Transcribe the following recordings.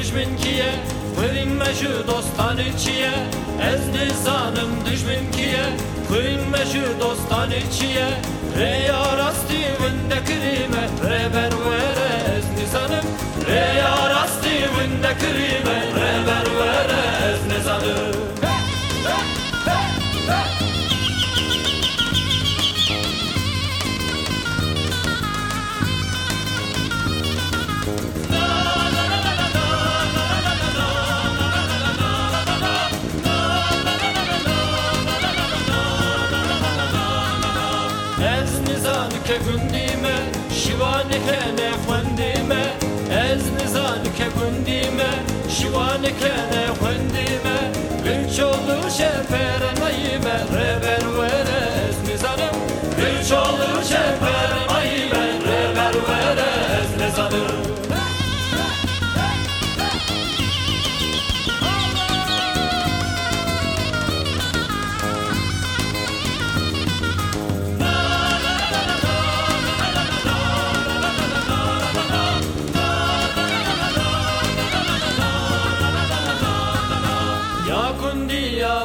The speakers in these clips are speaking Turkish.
düşmün kiye Kıyınme şu dostan içiye. Ez nizanım düşmün kiye Kıyınme şu dostan içiye. Re yarasti vinde krime Re bervere ez nizanım Re yarasti vinde krime Ez nizanike gundime Şivanike ne fendime Ez nizanike gundime Şivanike ne fendime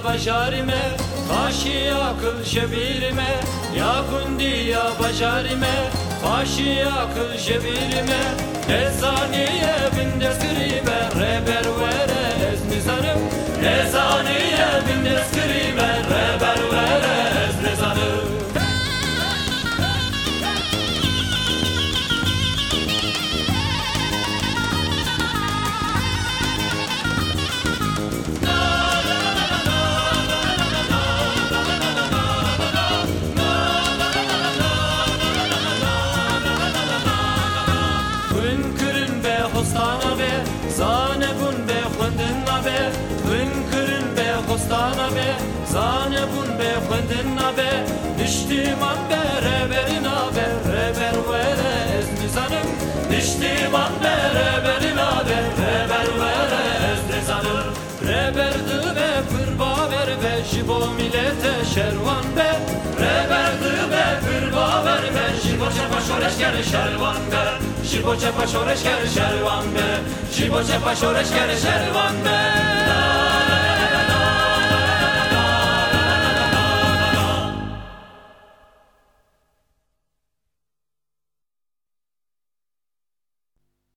başarime Faşi akıl şebirime Ya kundi ya başarime Faşi akıl şebirime Ezaniye binde skrime Reber be kırın be hostana be Zane bun be khundin be. Niştiman be reberin be Reber vere ez nizanım Niştiman be reberin be Reber vere ez nizanım Reberdi be pırba ver be Jibo millete şervan be. Reberdi be pırba ver be Jibo çapa şoreş gel şervan be. Jibo çapa şoreş gel şervan be Jibo çapa şoreş gel şervan be